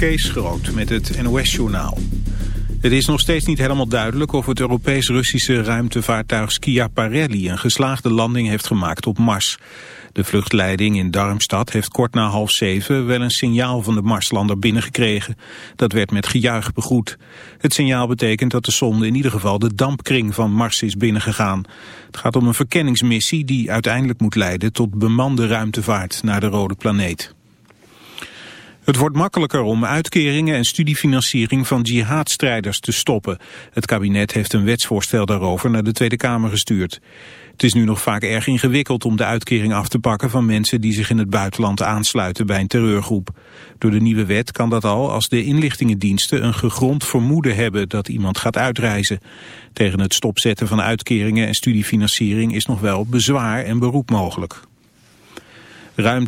Kees Groot met het NOS-journaal. Het is nog steeds niet helemaal duidelijk of het Europees-Russische ruimtevaartuig Schiaparelli een geslaagde landing heeft gemaakt op Mars. De vluchtleiding in Darmstad heeft kort na half zeven wel een signaal van de Marslander binnengekregen. Dat werd met gejuich begroet. Het signaal betekent dat de sonde in ieder geval de dampkring van Mars is binnengegaan. Het gaat om een verkenningsmissie die uiteindelijk moet leiden tot bemande ruimtevaart naar de rode planeet. Het wordt makkelijker om uitkeringen en studiefinanciering van jihadstrijders te stoppen. Het kabinet heeft een wetsvoorstel daarover naar de Tweede Kamer gestuurd. Het is nu nog vaak erg ingewikkeld om de uitkering af te pakken van mensen die zich in het buitenland aansluiten bij een terreurgroep. Door de nieuwe wet kan dat al als de inlichtingendiensten een gegrond vermoeden hebben dat iemand gaat uitreizen. Tegen het stopzetten van uitkeringen en studiefinanciering is nog wel bezwaar en beroep mogelijk. Ruim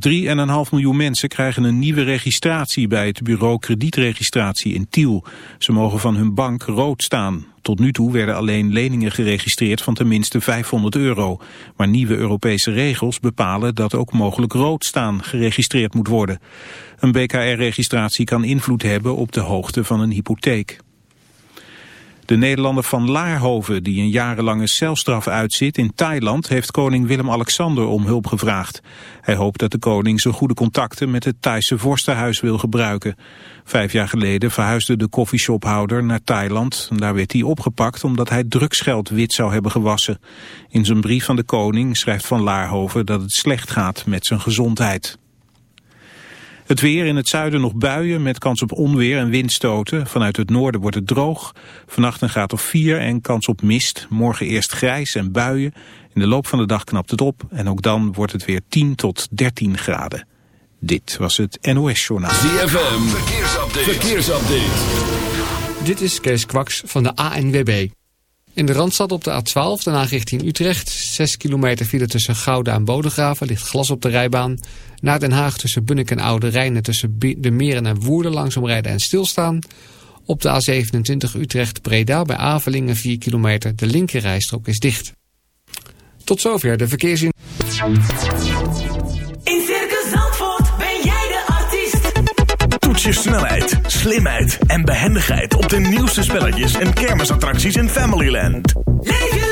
3,5 miljoen mensen krijgen een nieuwe registratie bij het bureau kredietregistratie in Tiel. Ze mogen van hun bank rood staan. Tot nu toe werden alleen leningen geregistreerd van tenminste 500 euro. Maar nieuwe Europese regels bepalen dat ook mogelijk rood staan geregistreerd moet worden. Een BKR-registratie kan invloed hebben op de hoogte van een hypotheek. De Nederlander van Laarhoven, die een jarenlange celstraf uitzit in Thailand, heeft koning Willem-Alexander om hulp gevraagd. Hij hoopt dat de koning zijn goede contacten met het Thaise vorstenhuis wil gebruiken. Vijf jaar geleden verhuisde de koffieshophouder naar Thailand. Daar werd hij opgepakt omdat hij drugsgeld wit zou hebben gewassen. In zijn brief van de koning schrijft Van Laarhoven dat het slecht gaat met zijn gezondheid. Het weer in het zuiden nog buien met kans op onweer en windstoten. Vanuit het noorden wordt het droog. Vannacht een graad of 4 en kans op mist. Morgen eerst grijs en buien. In de loop van de dag knapt het op. En ook dan wordt het weer 10 tot 13 graden. Dit was het NOS Journaal. ZFM, verkeersupdate. verkeersupdate. Dit is Kees Kwaks van de ANWB. In de Randstad op de A12, daarna richting Utrecht. 6 kilometer file tussen Gouda en Bodegraven. Ligt glas op de rijbaan. Naar Den Haag tussen Bunnik en Oude Rijnen. Tussen de Meren en Woerden langzaam rijden en stilstaan. Op de A27 Utrecht-Breda bij Avelingen 4 kilometer. De linkerrijstrook is dicht. Tot zover de verkeersin. In Circus Zandvoort ben jij de artiest. Toets je snelheid, slimheid en behendigheid op de nieuwste spelletjes en kermisattracties in Familyland. Leef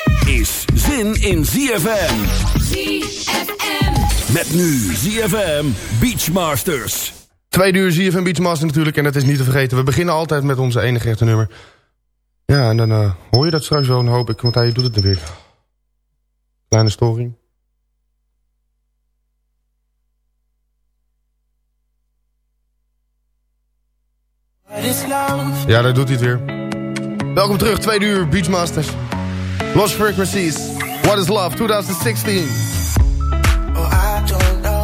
is zin in ZFM. ZFM. Met nu ZFM Beachmasters. Tweede uur zie je van Beachmaster natuurlijk. En dat is niet te vergeten. We beginnen altijd met onze enige echte nummer. Ja, en dan eh, hoor je dat straks wel, hoop ik. Want hij doet het er weer. Kleine storing. Ja, daar doet hij het weer. Welkom terug, tweede uur Beachmasters. Lost Frequencies. What is Love 2016. Oh, I don't know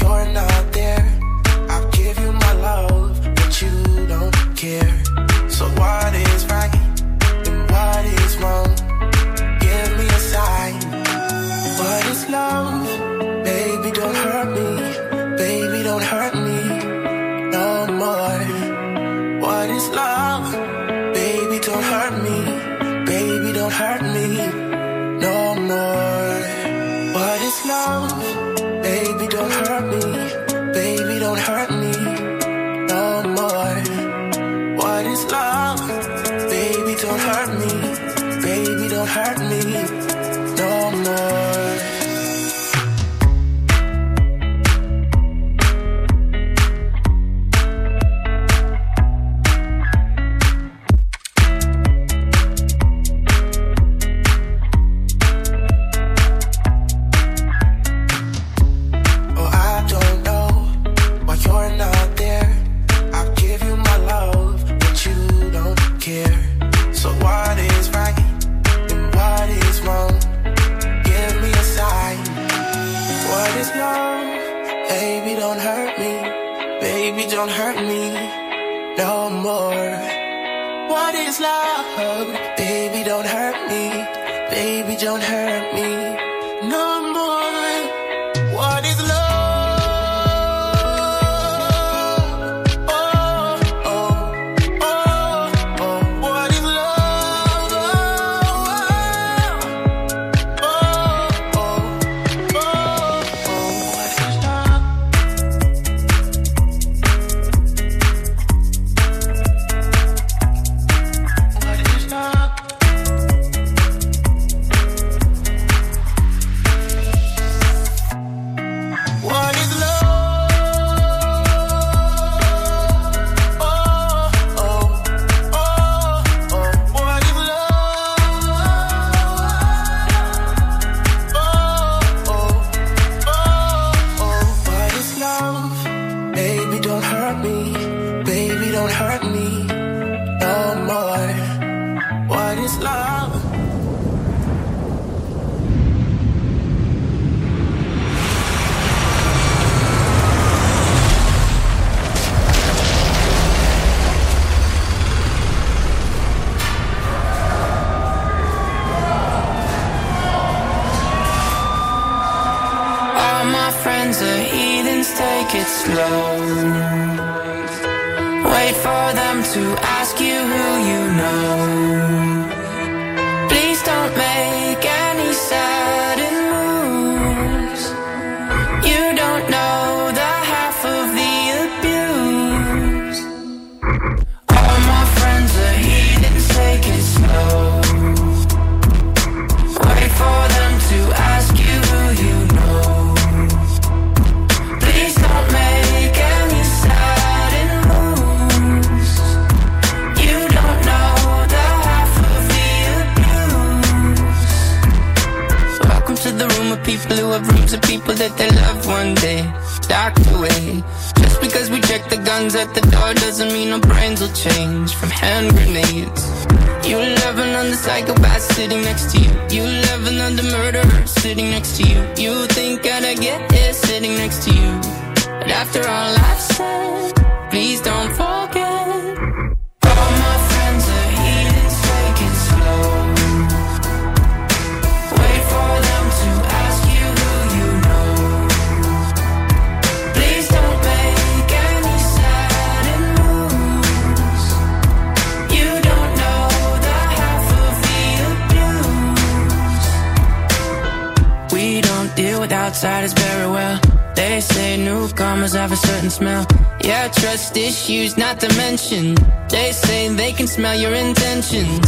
you're not there. I'll give you my love, but you don't care. So what is right and what is wrong? Give me a sign. Love? Baby, don't hurt me. Baby, don't hurt me Don't hurt me no more. What is love? Baby, don't hurt me. Baby, don't hurt me no more. What is love? Baby, don't hurt me. Baby, don't hurt me no more. don't hurt me no more. What is love? Baby, don't hurt me. Baby, don't hurt me. excuse not to mention. They say they can smell your intentions.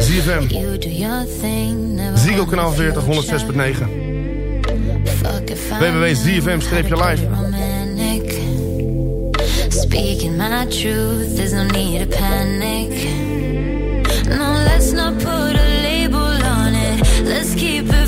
ZFM. Zigo kanaal 40, 106.9. www.zfm-live. Speaking my truth, there's no need to panic. No, let's not put a label on it. Let's keep it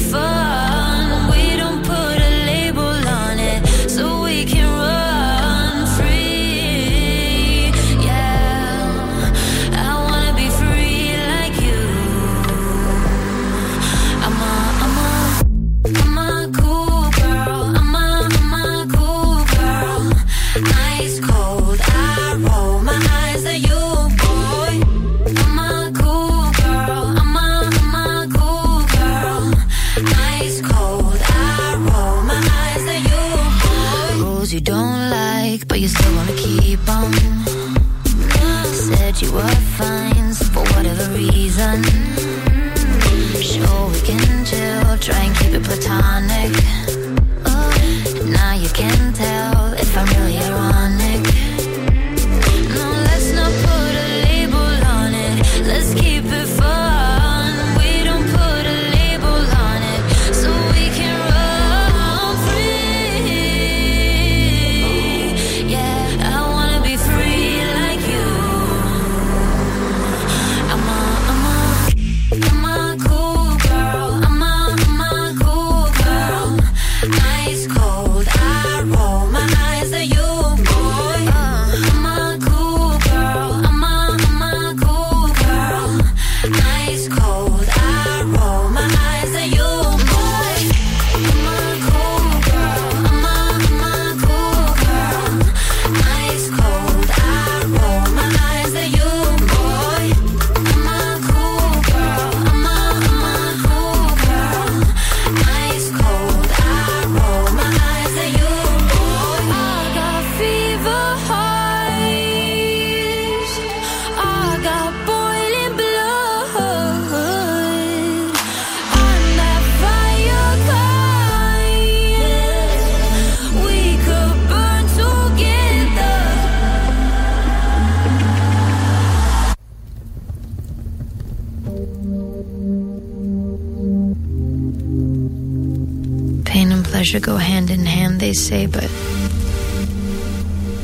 should go hand in hand, they say, but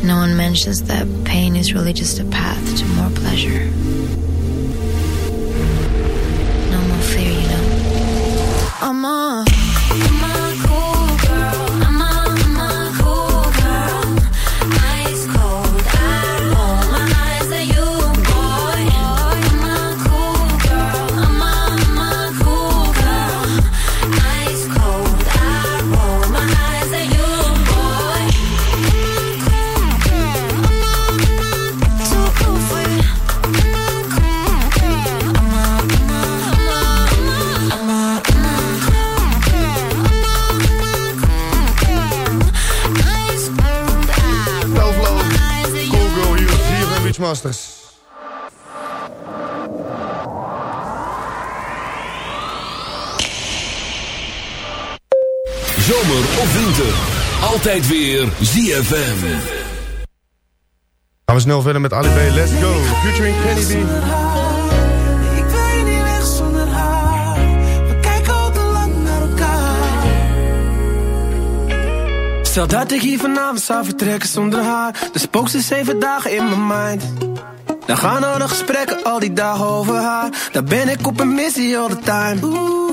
no one mentions that pain is really just a path to more pleasure. No more fear, you know. I'm off. Zomer of winter. Altijd weer ZFM. Gaan we snel verder met Ali B. Let's go. Featuring Kenny B. Stel dat ik hier vanavond zou vertrekken zonder haar. De spookt ze zeven dagen in mijn mind. Dan gaan al de gesprekken al die dagen over haar. Dan ben ik op een missie all the time.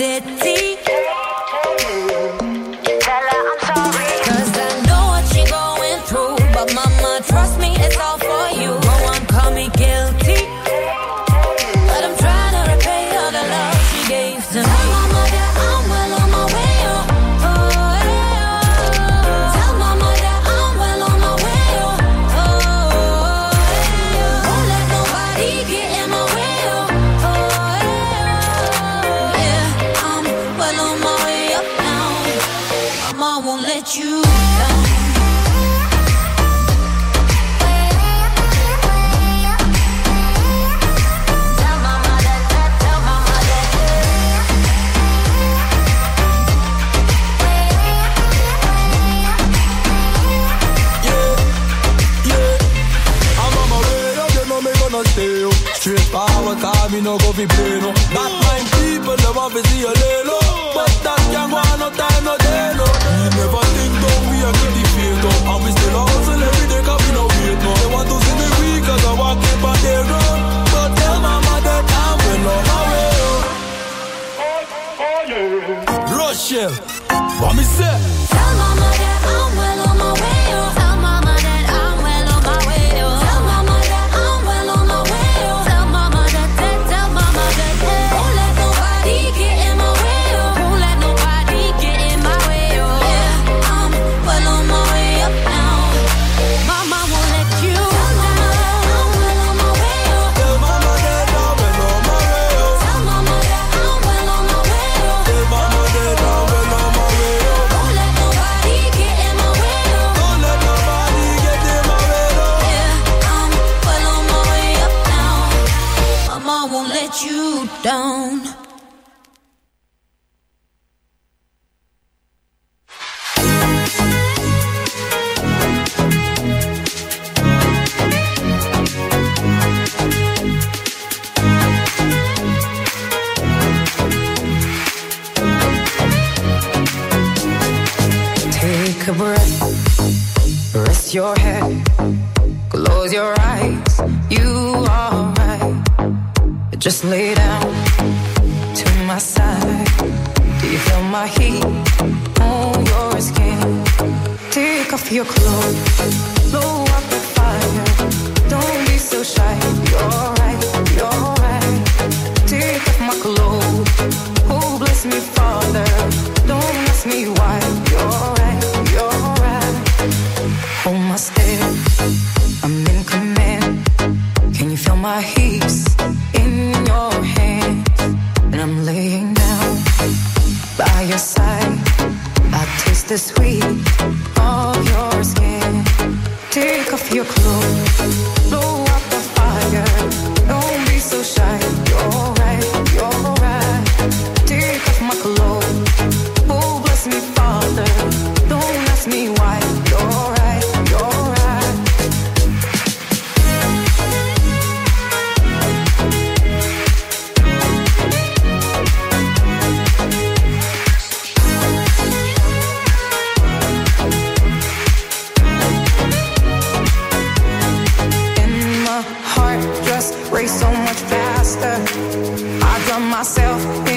In cause me down. Take a breath, rest your head, close your eyes. You are right. Just lay down my heat on your skin? Take off your clothes, blow up the fire. Don't be so shy. You're right, you're right. Take off my clothes. Oh, bless me, Father. Don't ask me why. The sweet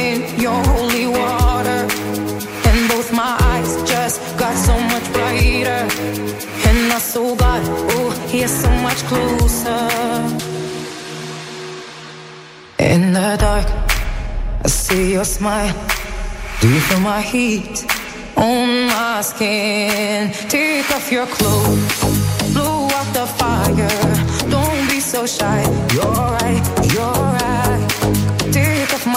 In your holy water, and both my eyes just got so much brighter, and I saw God oh, He's so much closer. In the dark, I see your smile. Do you feel my heat on my skin? Take off your clothes, blow out the fire. Don't be so shy. You're right.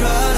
The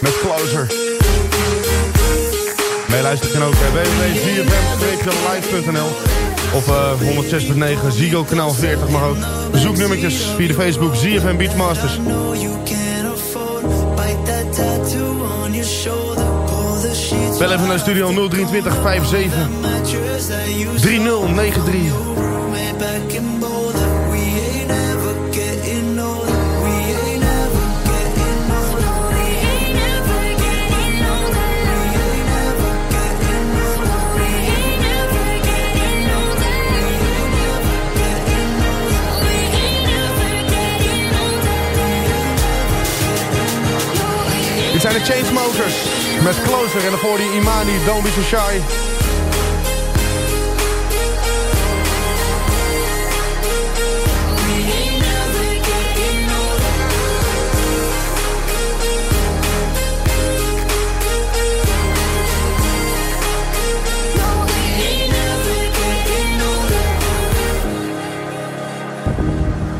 Met Closer. Meeluisteren kan ook www.zfm-live.nl of eh 106.9 Zigo kanaal 40 mag ook. Bezoeknummertjes via de Facebook ZFM Beachmasters. Bel even naar studio 023 57 3093. Chainsmokers met Closer en daarvoor die Imani, Don't Be So Shy.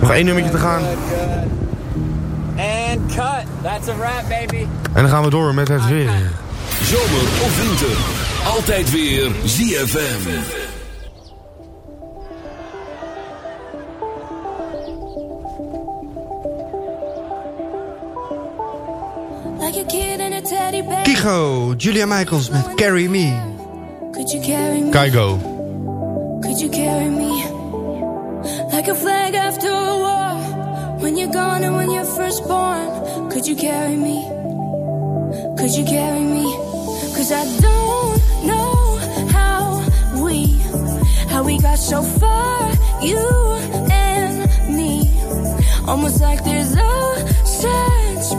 Nog één nummertje te gaan. And cut. That's a wrap, baby. En dan gaan we door met het weer. Zomer of winter. Altijd weer ZFM. Like a kid in a teddy bear. Kigo, Julia Michaels met Carry Me. Could you carry me? Kaigo. Could you carry me? Like a flag after a war. When you're gone and when you're first born. Could you carry me? Could you carry me? Cause I don't know how we, how we got so far. You and me. Almost like there's a sense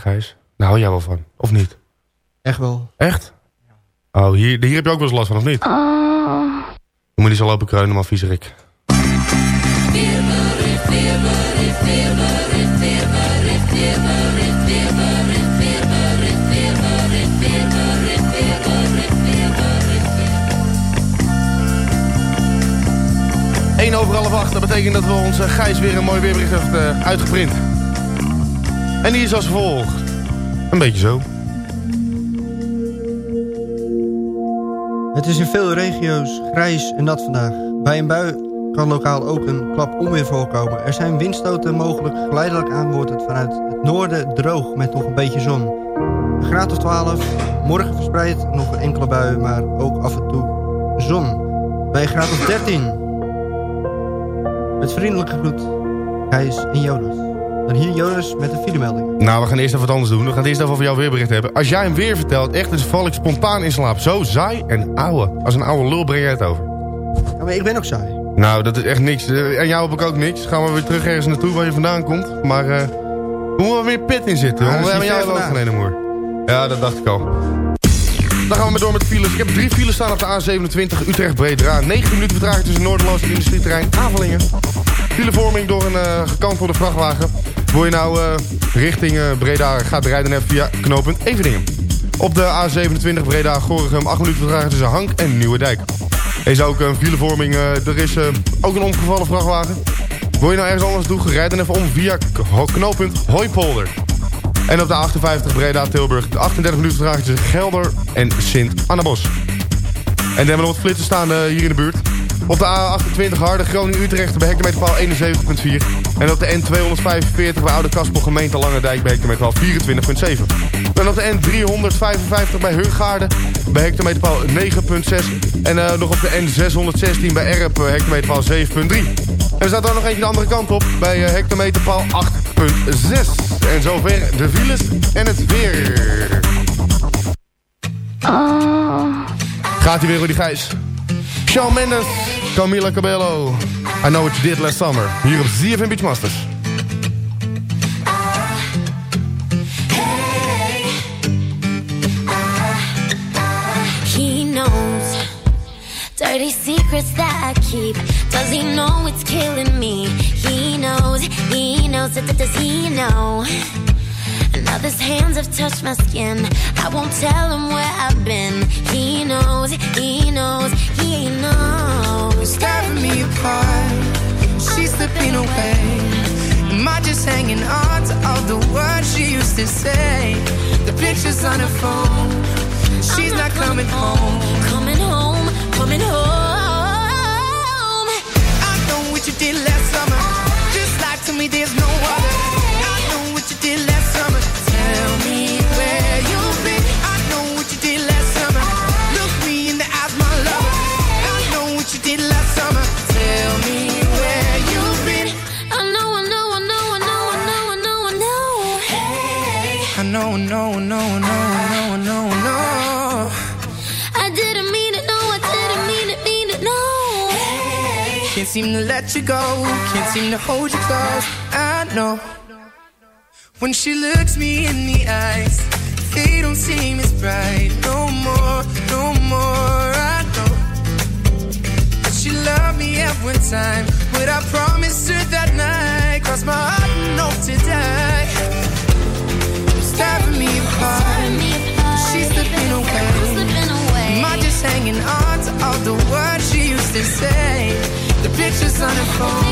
Gijs? Daar hou jij wel van, of niet? Echt wel. Echt? Oh, hier, hier heb je ook wel eens last van, of niet? Je moet niet zo lopen kreunen, maar viezerik. over half acht. Dat betekent dat we onze Gijs weer een mooi weerbericht heeft eh, uitgeprint. En die is als volgt. Een beetje zo. Het is in veel regio's grijs en nat vandaag. Bij een bui kan lokaal ook een klap onweer voorkomen. Er zijn windstoten mogelijk. Geleidelijk aan wordt het vanuit het noorden droog met nog een beetje zon. Graad of 12. Morgen verspreid nog een enkele bui, maar ook af en toe zon. Bij een graad of 13. Met vriendelijke groet, Gijs en Jonas. Dan hier Jonas met de filemelding. Nou, we gaan eerst even wat anders doen. We gaan eerst even over jouw weerbericht hebben. Als jij hem weer vertelt, echt, dan val ik spontaan in slaap. Zo saai en ouwe. Als een oude lul breng jij het over. Ja, maar ik ben ook saai. Nou, dat is echt niks. Eh, En jou heb ik ook niks. Gaan we weer terug ergens naartoe waar je vandaan komt. Maar eh er moet wel weer pit in zitten. Ja, we hebben jou ook geleden, moer. Ja, dat dacht ik al. Dan gaan we maar door met de files. Ik heb drie files staan op de A27 Utrecht-Breda. 9 minuten vertraging tussen Noorderloos en industrieterrein Avelingen. Filevorming door een eh gekantelde vrachtwagen. Wil je nou eh, richting eh, Breda gaat rijden even via knooppunt Eveningen. Op de A27 Breda-Gorinchem 8 minuten vertraging tussen Hank en Nieuwedijk. Er is ook een filevorming. er is ook een omgevallen vrachtwagen. Wil je nou ergens anders doen, rijd dan even om via knooppunt Hooipolder. En op de 58 Breda-Tilburg 38 minuten vertraging tussen Gelder en Sint-Annabos. En dan hebben we nog wat flitsen staan hier in de buurt. Op de A28 Harde Groningen-Utrecht bij hectometerpaal 71.4. En op de N245 bij Oude Kaspel gemeente Langendijk bij hectometerpaal 24.7. En op de N355 bij Hurgaarden bij hectometerpaal 9.6. En eh, nog op de N616 bij Erp eh, hectometerpaal 7.3. En er staat er nog eentje de andere kant op bij eh, hectometerpaal 8.6. En zover de files en het weer. Gaat hij weer, Rudy Gijs? Shawn Mendes, Camila Cabello. I know what you did last summer. Hier op ZFM Beachmasters. He knows dirty secrets that I keep. Does he know it's killing me? He knows, he knows, does he know? And others' hands have touched my skin. I won't tell him where I've been. He knows, he knows, he knows. tearing me apart. She's slipping away. Am I just hanging on to all the words she used to say? The pictures on her phone. She's not coming home. Coming home, coming home. I know what you did last summer. Just like to me, there's no other. I know what you did last summer. Seem to let you go. Can't seem to hold you close. I know. When she looks me in the eyes, they don't seem as bright. No more, no more. I know. that She loved me one time. But I promised her that night. Cross my heart and hope to die. It's tearing me apart. She's slipping away. Am I just hanging on all the words she used to say? The pictures on her phone.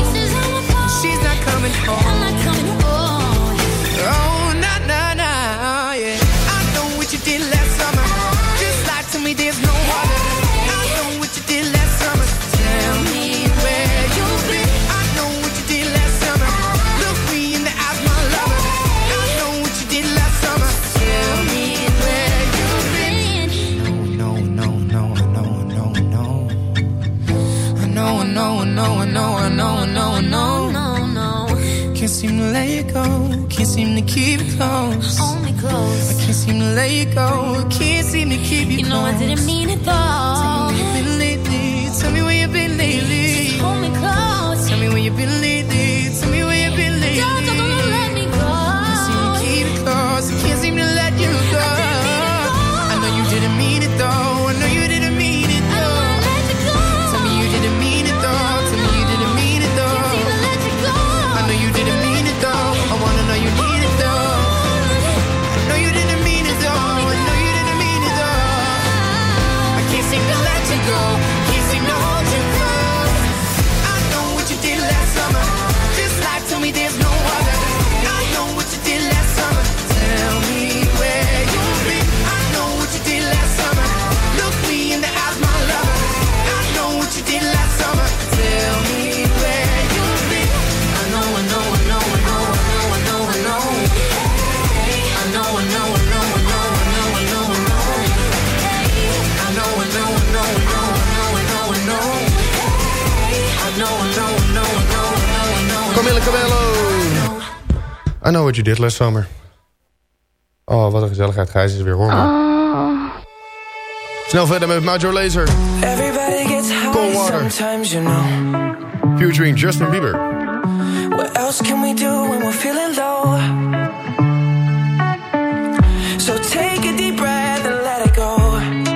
She's not coming home. Oh, nah, nah, nah, yeah. I know what you did last summer. Seem to let you go. Can't seem to keep you, You know I close. didn't mean it though. What you did last summer. Oh, wat een gezelligheid. Gijs is weer hoor. Snel verder met Major Laser. Everybody gets high Cold water. sometimes, you know. Featuring Justin Bieber. What else can we do when we're feeling low? So take a deep breath and let it go.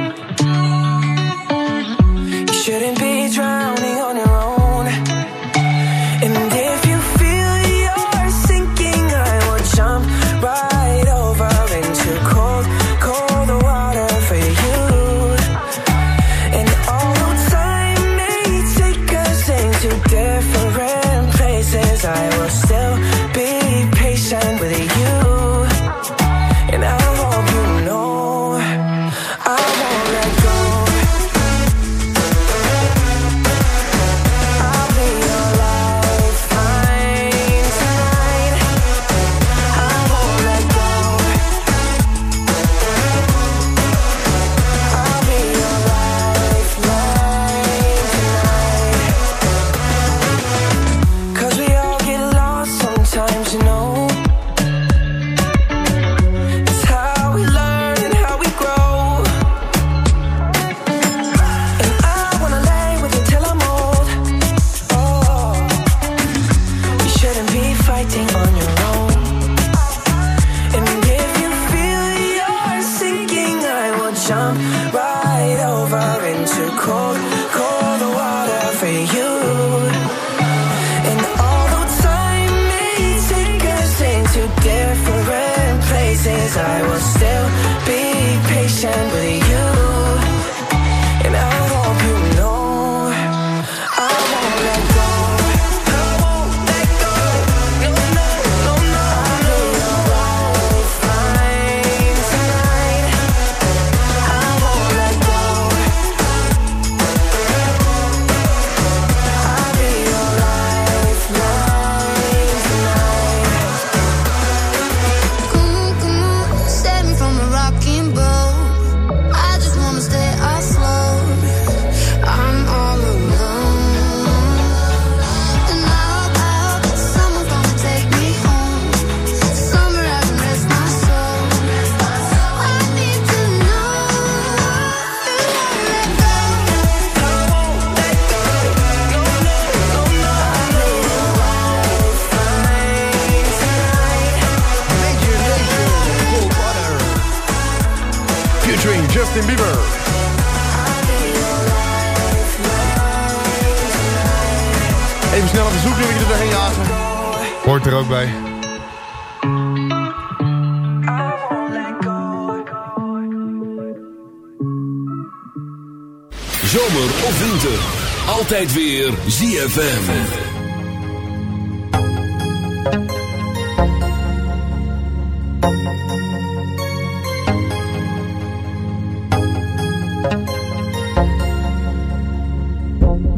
Weer ZFM.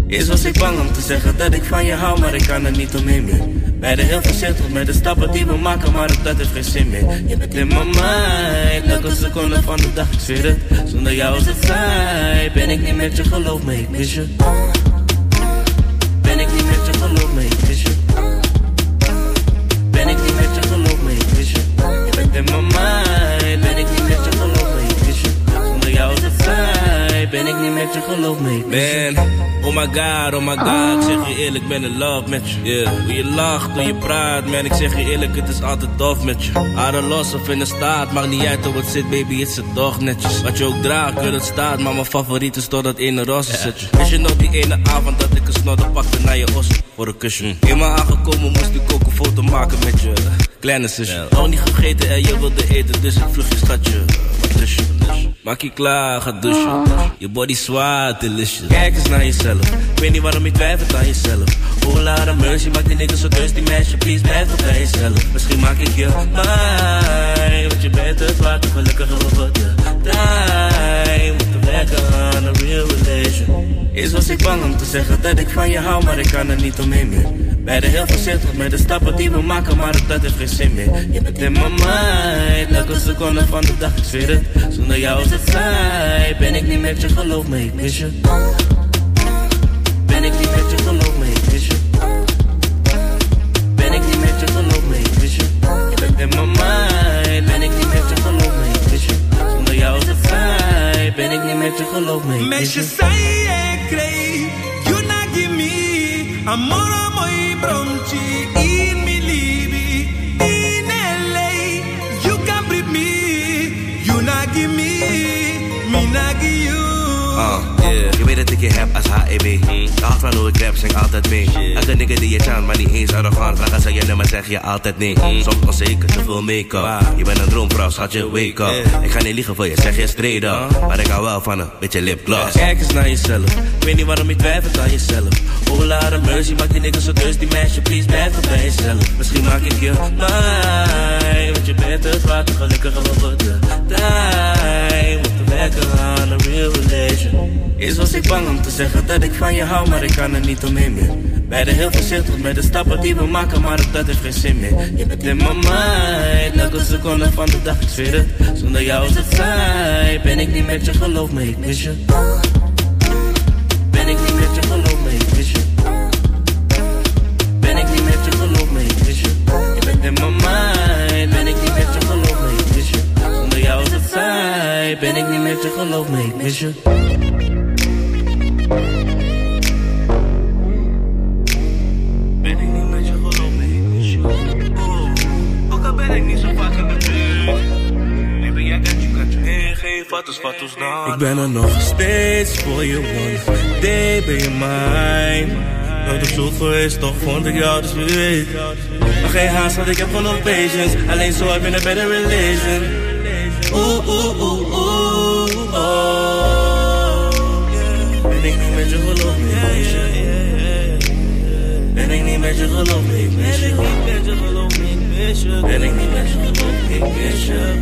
Eerst was ik bang om te zeggen dat ik van je hou, maar ik kan er niet omheen meer. Beide heel voorzichtig met de stappen die we maken, maar ook dat heeft geen zin meer. Je bent in mijn mind, elke seconde van de dag, ik. Zonder jou is het saai, ben ik niet met je, geloof me, ik mis je. Geloof me. Man, oh my god, oh my god, ik zeg je eerlijk, ik ben in love met je. Yeah. Hoe je lacht, hoe je praat, man, ik zeg je eerlijk, het is altijd tof met je. Adem los of in de staat, maakt niet uit hoe het zit, baby, het zit toch netjes. Wat je ook draagt, wil het staat, maar mijn favoriet is toch dat ene roze zetje. Is je nog die ene avond dat ik een snodder pakte naar je os voor een kusje? Eenmaal aangekomen moest ik ook een foto maken met je kleine zusje. Nog niet gegeten en je wilde eten, dus ik vlug je schatje. Wat lust je? Maak je klaar, ga douchen. Je body zwaar, delicious. Kijk eens naar jezelf. Ik weet niet waarom je twijfelt aan jezelf. Oh, Lara mercy, maak die niggas zo thirsty, meisje. Please, blijf toch bij jezelf. Misschien maak ik je mijn. Want je bent het waard, gelukkig over de tijd. Moeten werken aan een real relation. Eerst was ik bang om te zeggen dat ik van je hou, maar ik kan er niet omheen meer. Bij de heel voorzichtig met de stappen die we maken, maar dat is geen zin meer. Je bent in mijn mind, elke seconde van de dag, ik zweer. Zonder jou is het saai, ben ik niet met je, geloof me, ik mis je. Ben ik niet met je, geloof me, ik mis je. Ben ik niet met je, geloof me, ik mis je. Je bent in mijn mind, ben ik niet met je, geloof me, ik mis je. Zonder jou is het saai, ben ik niet met je, geloof me, ik mis je. amor a muy pronto. Je weet dat ik je heb als HEB. De hart van hoe ik rap, zing altijd mee. Elke nigga die je chant, maar niet eens arrogant. Vraag als je nummer, zeg je altijd nee. Soms onzeker, te veel make-up. Je bent een droomvrouw, schat je wake up. Ik ga niet liegen voor je, zeg je straight up. Maar ik hou wel van een beetje lipgloss. Kijk eens naar jezelf. Ik weet niet waarom je twijfelt aan jezelf. Hola, mercy, maak die niggas zo dus. Die meisje, please, blijf bij jezelf. Misschien maak ik je mij. Want je bent het waard, gelukkig wel de tijd. Werken aan real relation. Eerst was ik bang om te zeggen dat ik van je hou, maar ik kan er niet omheen meer. Beide heel voorzichtig met de stappen die we maken, maar ook dat heeft geen zin meer. Je bent in mijn mind, elke seconde van de dag, ik zweer het. Zonder jou is het saai, ben ik niet met je, geloof me, ik mis je. Ben ik niet met je, geloof me, ik mis je. Ben ik niet met je, geloof me, ik mis je. Oeh, Ook al ben ik niet zo vaak in de jij je, je heen, nou. Ik ben er nog steeds voor je, one day ben je mijn. Nooit op zoek geweest, toch vond ik jou, dus wie weet. Maar geen haast, want ik heb gewoon nog patience. Alleen zo heb je een better relation. Oeh, oeh, oeh, met je, geloof me, ik mis je. Ben ik niet met je, geloof me, ik mis je. Ben ik niet met je, geloof me, ik mis je.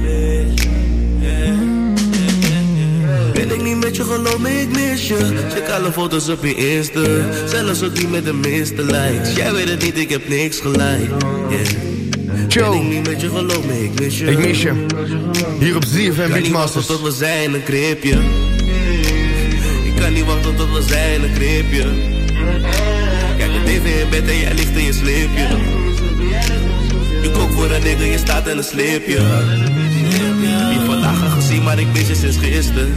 Ben ik niet met je, geloof me, ik mis je. Check alle foto's op je Insta. Zelfs ook die met de meeste likes. Jij weet het niet, ik heb niks gelijk. Yeah. Ben ik niet met je, geloof me, ik mis je. Ik mis je. Hier op ZFM Kan niet Beachmasters. wachten tot we zijn een creepje. Kan niet wachten tot we zijn een creepje. Kijk de tv in bed en jij ligt in je sleepje. Je kookt voor een nigger, je staat in een sleepje. Heb je vandaag al gezien, maar ik mis je sinds gisteren.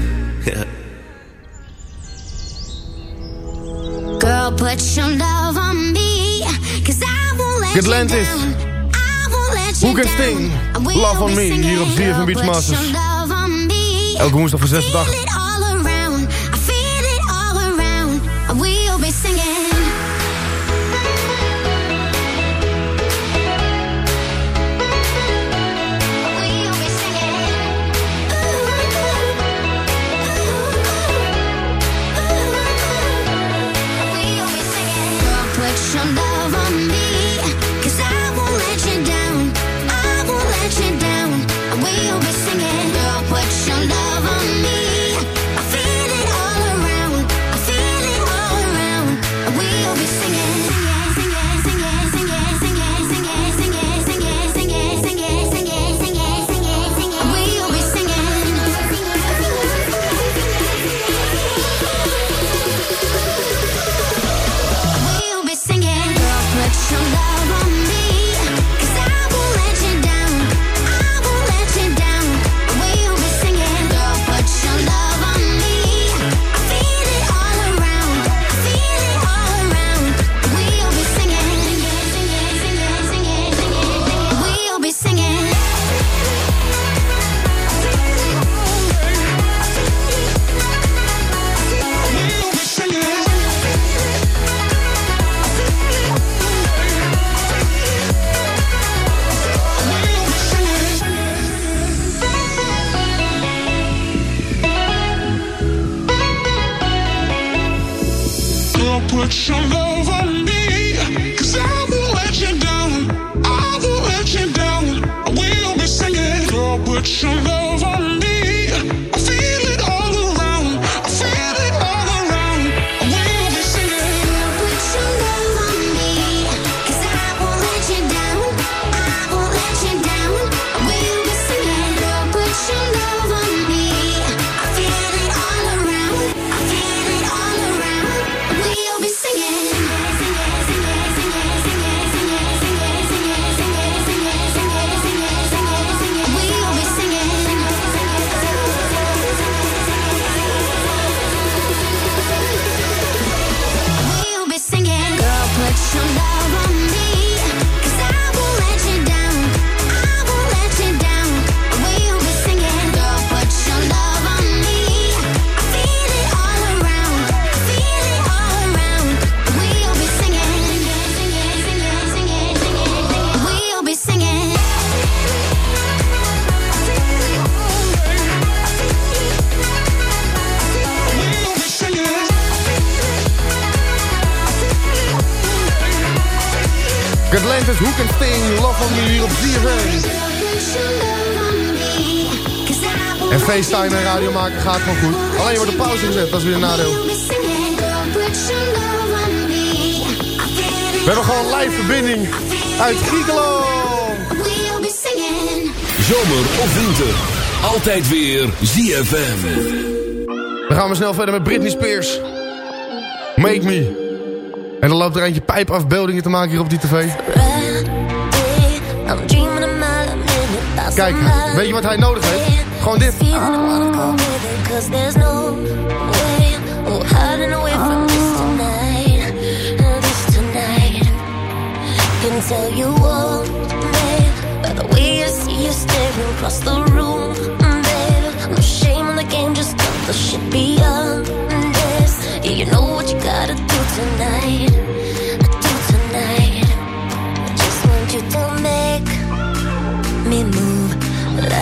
Girl, put your love on me. Cause I won't let Atlantis. you down. I won't let you Hoek en down. Sting. Love on me. Hier op girl, ZFM put Beachmasters. your love on me. Elke woensdag van 6 tot 8. Maken gaat gewoon goed. Alleen wordt de pauze gezet, dat is weer een nadeel. We hebben gewoon een live verbinding uit Griekenland. Zomer of winter. Altijd weer ZFM. Dan gaan we snel verder met Britney Spears. Make Me. En dan loopt er eentje pijpafbeeldingen te maken hier op die tv. Kijk, weet je wat hij nodig heeft? Gewoon dit. Ah. Cause there's no way we're hiding away from this ah. tonight. This tonight. Can tell you all, babe, by the way I see you staring across the room, babe. No shame in the game, just cut the shit beyond this. Yeah, you know what you gotta do tonight.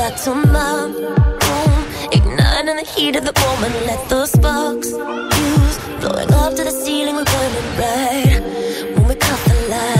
back to my room. Igniting the heat of the moment. Let the sparks fuse. Blowing up to the ceiling. We're burning bright when we cut the light.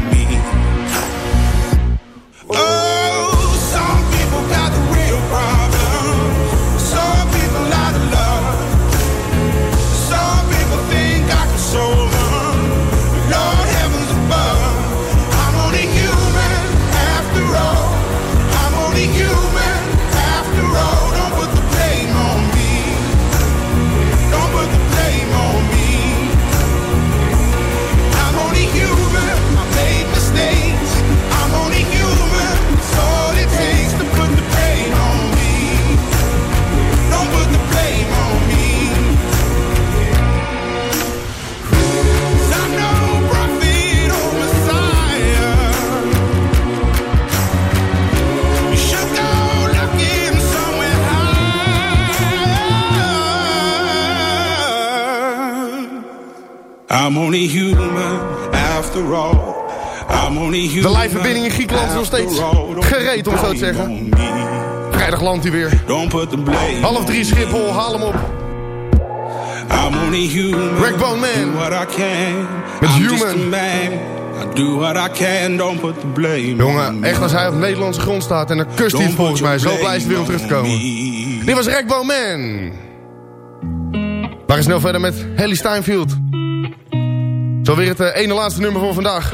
De liveverbinding in Griekenland is nog steeds gereed, om zo te zeggen. Vrijdag landt hij weer. Half drie Schiphol, haal hem op. I'm only human. Ragbone Man. Do what I can. Met Human. a man. I do what I can. Don't put the blame on Jongen, echt als hij op Nederlandse grond staat en dan kust hij volgens mij. Zo blij is hij weer om terug te komen. Dit was Ragbone Man. Gaan snel verder met Haley Steinfeld. Zo weer het eh, ene laatste nummer voor vandaag.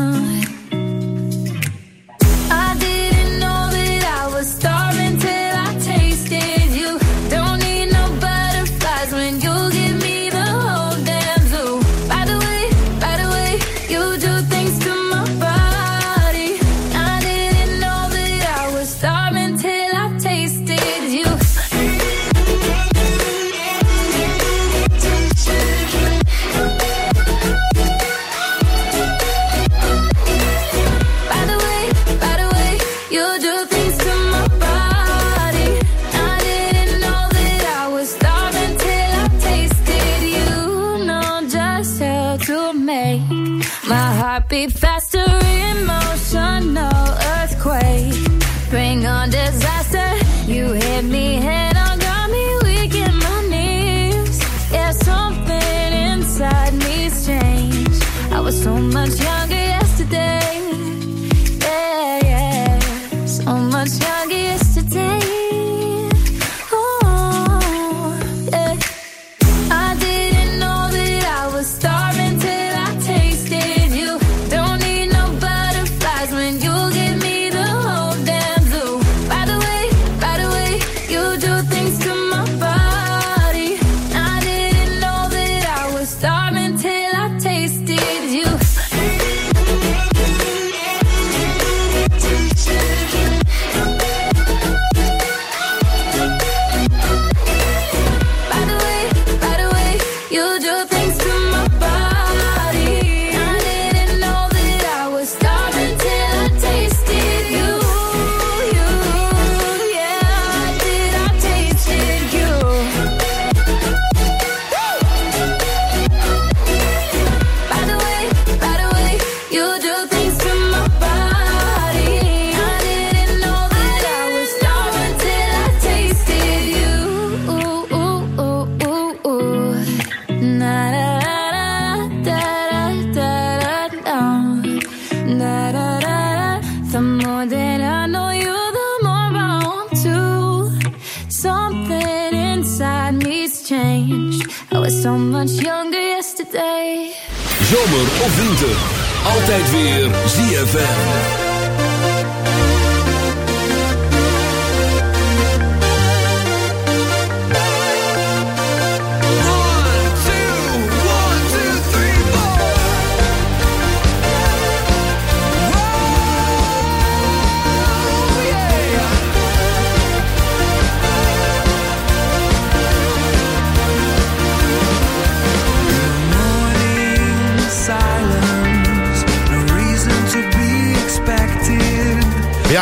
much younger yesterday. Zomer of winter, altijd weer ZFM.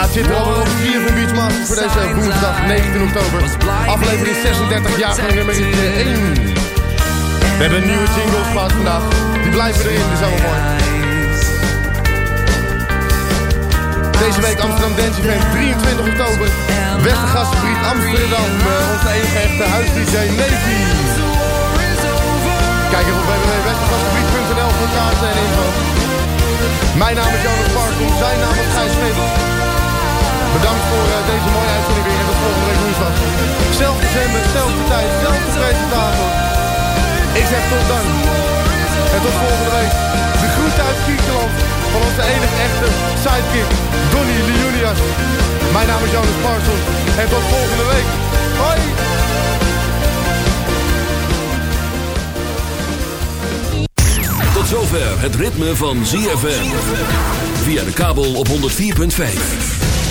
Het zit er alweer op 4 van Beachmasters voor deze woensdag 19 oktober. Aflevering 36 jaar van nummer 1. We hebben nieuwe jingles gehad vandaag. Die blijven erin, die zijn wel mooi. Deze week Amsterdam Dance Event, 23 oktober. Westergasgebied Amsterdam, eh, onze enige echte huis-dj Navy. Kijk even op www.westergasgebied.nl voor kaarten en info. Mijn naam is Jonas Parkon, zijn naam is Gijs Smit. Bedankt voor eh, deze mooie uitzending weer en tot volgende week woensdag. Zelfde zender, zelfde tijd, zelfde presentator. Ik zeg tot dan. En tot volgende week. De groeten uit Griekenland van onze enige echte sidekick, Donny Liunias. Mijn naam is Jonas Parson. En tot volgende week. Hoi! Tot zover het ritme van ZFM. Via de kabel op 104.5.